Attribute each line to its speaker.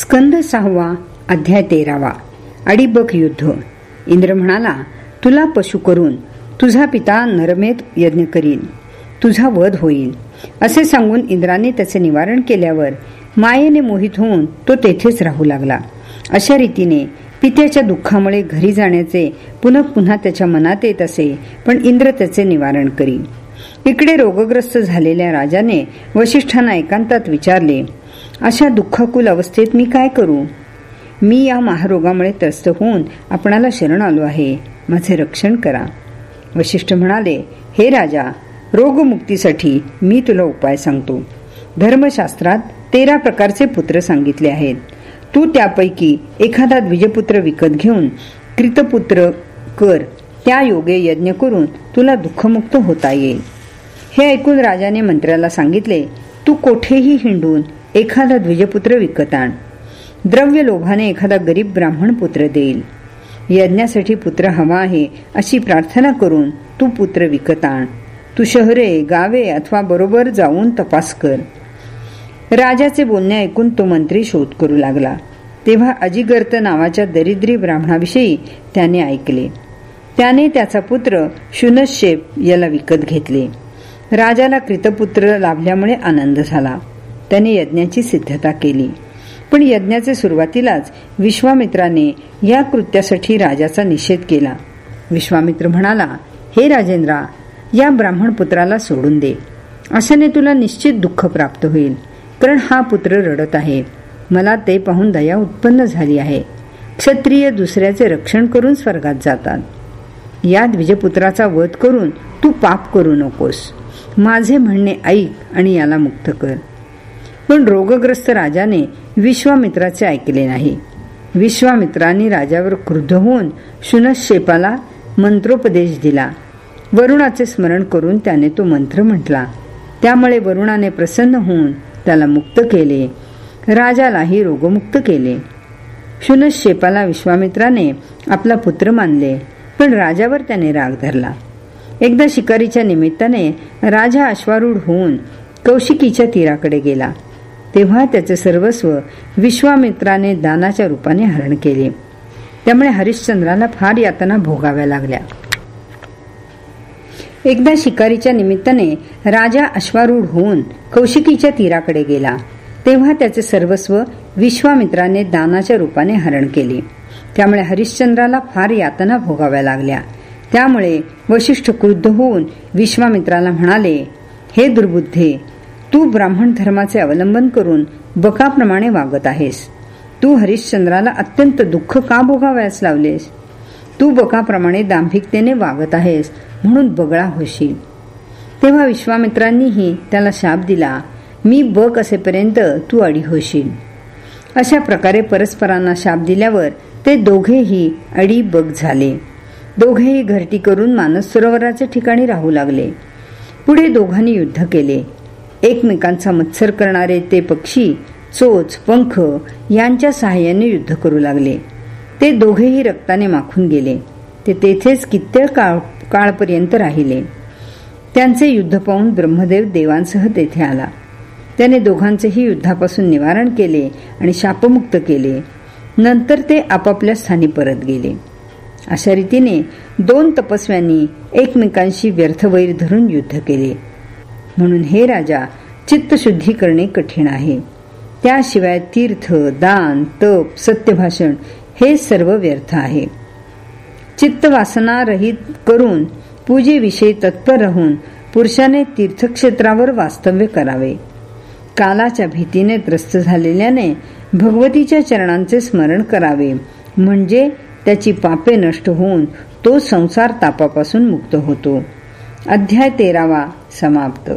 Speaker 1: स्कंद सहावा अध्याय तेरावा. अडिबक युद्ध. इंद्र म्हणाला तुला पशु करून तुझा पिता नरमेत यज्ञ करील तुझा वध होईल. असे सांगून इंद्राने त्याचे निवारण केल्यावर मायेने मोहित होऊन तो तेथेच राहू लागला. अशा रीतीने पित्याच्या दुःखामुळे घरी जाण्याचे पुन्हा पुन्हा त्याच्या मनात येत असे पण इंद्र त्याचे निवारण करी इकडे रोगग्रस्त झालेल्या राजाने वशिष्ठांना एकांतात विचारले अशा दुःखाकुल अवस्थेत मी काय करू? मी या महारोगामुळे त्रस्त होऊन आपणाला शरण आलो आहे. माझे रक्षण करा. वशिष्ठ म्हणाले हे राजा रोगमुक्तीसाठी मी तुला उपाय सांगतो. धर्मशास्त्रात तेरा प्रकारचे पुत्र सांगितले आहेत. तू त्यापैकी एखादा द्विजपुत्र विकत घेऊन कृतपुत्र कर. त्या योगे यज्ञ करून तुला दुःखमुक्त होता येईल. हे ऐकून राजाने मंत्र्याला सांगितले तू कोठेही हिंडून एखादा द्विजपुत्र विकत आण द्रव्य लोभाने एखादा गरीब ब्राह्मण पुत्र देईल. यज्ञासाठी पुत्र हवा आहे अशी प्रार्थना करून तू पुत्र विकत आण तू शहरे गावे अथवा बरोबर जाऊन तपास कर. राजाचे बोलणे ऐकून तो मंत्री शोध करू लागला. तेव्हा अजिगर्त नावाच्या दरिद्री ब्राह्मणाविषयी त्याने ऐकले. त्याने त्याचा पुत्र शुनशेप याला विकत घेतले. राजाला कृतपुत्र लाभल्यामुळे आनंद झाला. त्याने यज्ञाची सिद्धता केली. पण यज्ञाचे सुरुवातीलाच विश्वामित्राने या कृत्यासाठी राजाचा निषेध केला. विश्वामित्र म्हणाला हे राजेंद्रा या ब्राह्मण पुत्राला सोडून दे. अशाने तुला निश्चित दुःख प्राप्त होईल कारण हा पुत्र रडत आहे. मला ते पाहून दया उत्पन्न झाली आहे. क्षत्रिय दुसऱ्याचे रक्षण करून स्वर्गात जातात. या द्विजपुत्राचा वध करून तू पाप करू नकोस. माझे म्हणणे ऐक आणि याला मुक्त कर. पण रोगग्रस्त राजाने विश्वामित्राचे ऐकले नाही. विश्वामित्रांनी राजावर क्रुद्ध होऊन शुनशेपाला मंत्रोपदेश दिला. वरुणाचे स्मरण करून त्याने तो मंत्र म्हटला. त्यामुळे वरुणाने प्रसन्न होऊन त्याला मुक्त केले. राजालाही रोगमुक्त केले. शुनशेपाला विश्वामित्राने आपला पुत्र मानले पण राजावर त्याने राग धरला. एकदा शिकारीच्या निमित्ताने राजा अश्वारूढ होऊन कौशिकीच्या तीराकडे गेला. तेव्हा त्याचे सर्वस्व विश्वामित्राने दानाच्या रूपाने हरण केले. त्यामुळे हरिश्चंद्राला फार यातना भोगाव्या लागल्या. एकदा शिकारीच्या निमित्ताने राजा अश्वारूढ होऊन कौशिकीच्या तीराकडे गेला. तेव्हा त्याचे सर्वस्व विश्वामित्राने दानाच्या रूपाने हरण केले. त्यामुळे हरिश्चंद्राला फार यातना भोगाव्या लागल्या. त्यामुळे वशिष्ठ क्रुद्ध होऊन विश्वामित्राला म्हणाले हे दुर्बुद्धे तू ब्राह्मण धर्माचे अवलंबन करून बकाप्रमाणे वागत आहेस. तू हरिश्चंद्राला अत्यंत दुःख का भोगावयास लावलेस? तू बकाप्रमाणे दांभिकतेने वागत आहेस म्हणून बगळा होशील. तेव्हा विश्वामित्रांनीही त्याला शाप दिला मी बक असेपर्यंत तू अडी होशील. अशा प्रकारे परस्परांना शाप दिल्यावर ते दोघेही अडी बग झाले. दोघेही घरटी करून मानस सरोवराच्या ठिकाणी राहू लागले. पुढे दोघांनी युद्ध केले. एकमेकांचा मत्सर करणारे ते पक्षी चोच पंख यांच्या सहाय्याने युद्ध करू लागले. ते दोघेही रक्ताने माखून गेले. ते तेथेच कित्येक काळ काळपर्यंत राहिले. त्यांचे युद्ध पाहून ब्रह्मदेव देवांसह तेथे आला. त्याने दोघांचेही युद्धापासून निवारण केले आणि शापमुक्त केले. नंतर ते आपापल्या स्थानी परत गेले. अशा रीतीने दोन तपस्व्यांनी एकमेकांशी व्यर्थवैर धरून युद्ध केले. म्हणून हे राजा चित्तशुद्धी करणे कठीण आहे. त्याशिवाय तीर्थ दान तप सत्यभाषण हे सर्व व्यर्थ आहे. चित्तवासना रहित करून पूजेविषयी तत्पर राहून पुरुषाने तीर्थक्षेत्रावर वास्तव्य करावे. कालाच्या भीतीने त्रस्त झालेल्याने भगवतीच्या चरणांचे स्मरण करावे. म्हणजे त्याची पापे नष्ट होऊन तो संसार तापापासून मुक्त होतो. अध्याय तेरावा समाप्त.